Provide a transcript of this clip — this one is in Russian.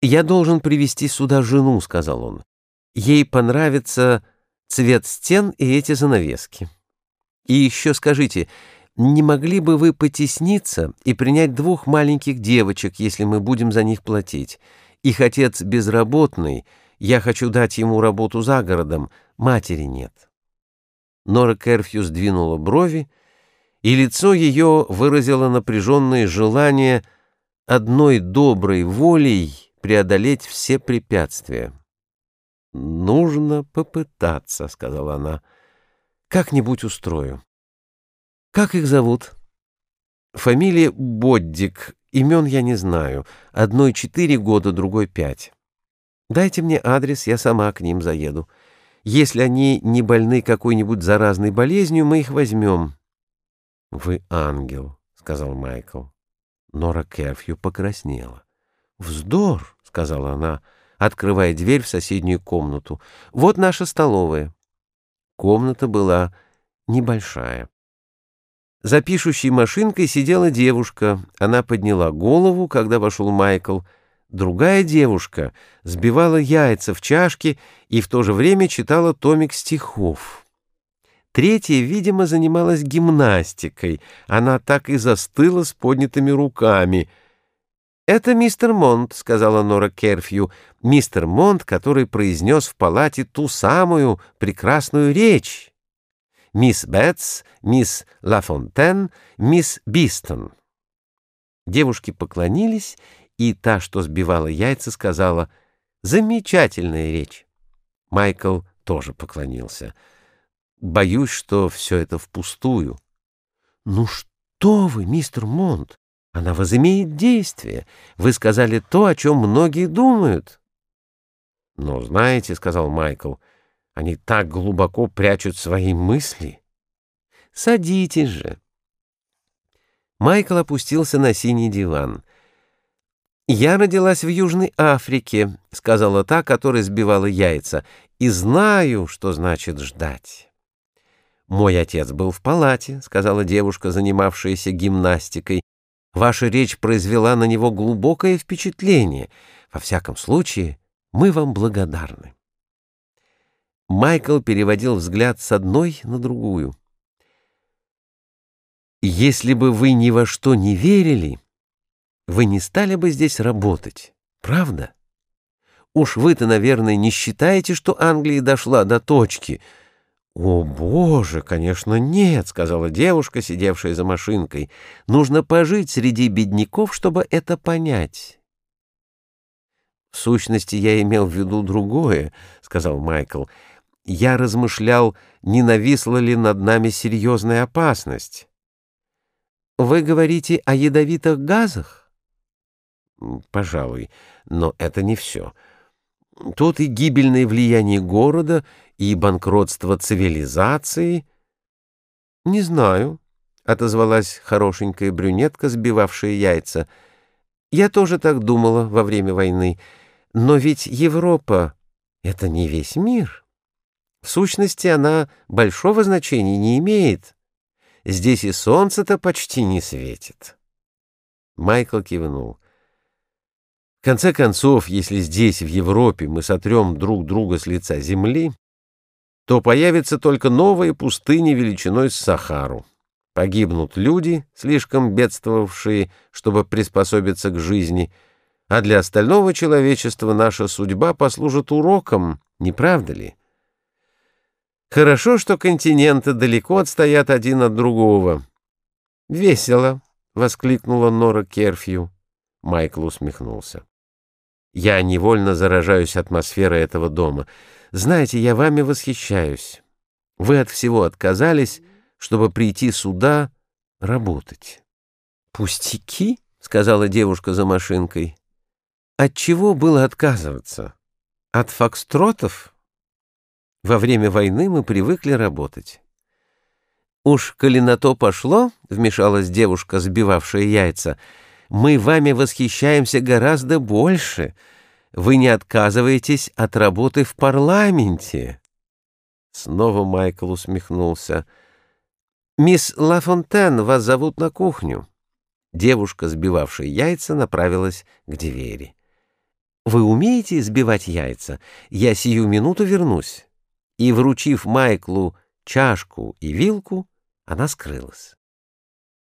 «Я должен привести сюда жену», — сказал он. «Ей понравится цвет стен и эти занавески. И еще скажите, не могли бы вы потесниться и принять двух маленьких девочек, если мы будем за них платить? Их отец безработный, я хочу дать ему работу за городом, матери нет». Нора Керфью сдвинула брови, и лицо ее выразило напряженное желание одной доброй волей преодолеть все препятствия. «Нужно попытаться», — сказала она. «Как-нибудь устрою». «Как их зовут?» «Фамилия Боддик. Имен я не знаю. Одной четыре года, другой пять. Дайте мне адрес, я сама к ним заеду. Если они не больны какой-нибудь заразной болезнью, мы их возьмем». «Вы ангел», — сказал Майкл. Нора Керфью покраснела. «Вздор!» — сказала она, открывая дверь в соседнюю комнату. «Вот наша столовая». Комната была небольшая. За пишущей машинкой сидела девушка. Она подняла голову, когда вошел Майкл. Другая девушка сбивала яйца в чашке и в то же время читала томик стихов. Третья, видимо, занималась гимнастикой. Она так и застыла с поднятыми руками. «Это мистер Монт», — сказала Нора Керфью. «Мистер Монт, который произнес в палате ту самую прекрасную речь. Мисс Бетс, мисс Лафонтен, мисс Бистон». Девушки поклонились, и та, что сбивала яйца, сказала «Замечательная речь». Майкл тоже поклонился. Боюсь, что все это впустую. — Ну что вы, мистер Монт, она возымеет действие. Вы сказали то, о чем многие думают. — Но знаете, — сказал Майкл, — они так глубоко прячут свои мысли. — Садитесь же. Майкл опустился на синий диван. «Я родилась в Южной Африке», — сказала та, которая сбивала яйца, — «и знаю, что значит ждать». «Мой отец был в палате», — сказала девушка, занимавшаяся гимнастикой. «Ваша речь произвела на него глубокое впечатление. Во всяком случае, мы вам благодарны». Майкл переводил взгляд с одной на другую. «Если бы вы ни во что не верили, вы не стали бы здесь работать, правда? Уж вы-то, наверное, не считаете, что Англия дошла до точки — «О, боже, конечно, нет», — сказала девушка, сидевшая за машинкой. «Нужно пожить среди бедняков, чтобы это понять». «В сущности, я имел в виду другое», — сказал Майкл. «Я размышлял, не нависла ли над нами серьезная опасность». «Вы говорите о ядовитых газах?» «Пожалуй, но это не все». Тут и гибельное влияние города, и банкротство цивилизации. — Не знаю, — отозвалась хорошенькая брюнетка, сбивавшая яйца. — Я тоже так думала во время войны. Но ведь Европа — это не весь мир. В сущности, она большого значения не имеет. Здесь и солнце-то почти не светит. Майкл кивнул. — конце концов, если здесь, в Европе, мы сотрем друг друга с лица земли, то появится только новая пустыня величиной с Сахару. Погибнут люди, слишком бедствовавшие, чтобы приспособиться к жизни, а для остального человечества наша судьба послужит уроком, не правда ли? Хорошо, что континенты далеко отстоят один от другого. «Весело!» — воскликнула Нора Керфью. Майкл усмехнулся. «Я невольно заражаюсь атмосферой этого дома. Знаете, я вами восхищаюсь. Вы от всего отказались, чтобы прийти сюда работать». «Пустяки?» — сказала девушка за машинкой. «От чего было отказываться? От фокстротов? Во время войны мы привыкли работать». «Уж коли на то пошло», — вмешалась девушка, сбивавшая яйца, — мы вами восхищаемся гораздо больше. Вы не отказываетесь от работы в парламенте». Снова Майкл усмехнулся. «Мисс Лафонтен, вас зовут на кухню». Девушка, сбивавшая яйца, направилась к двери. вы умеете сбивать яйца? Я сию минуту вернусь». И, вручив Майклу чашку и вилку, она скрылась.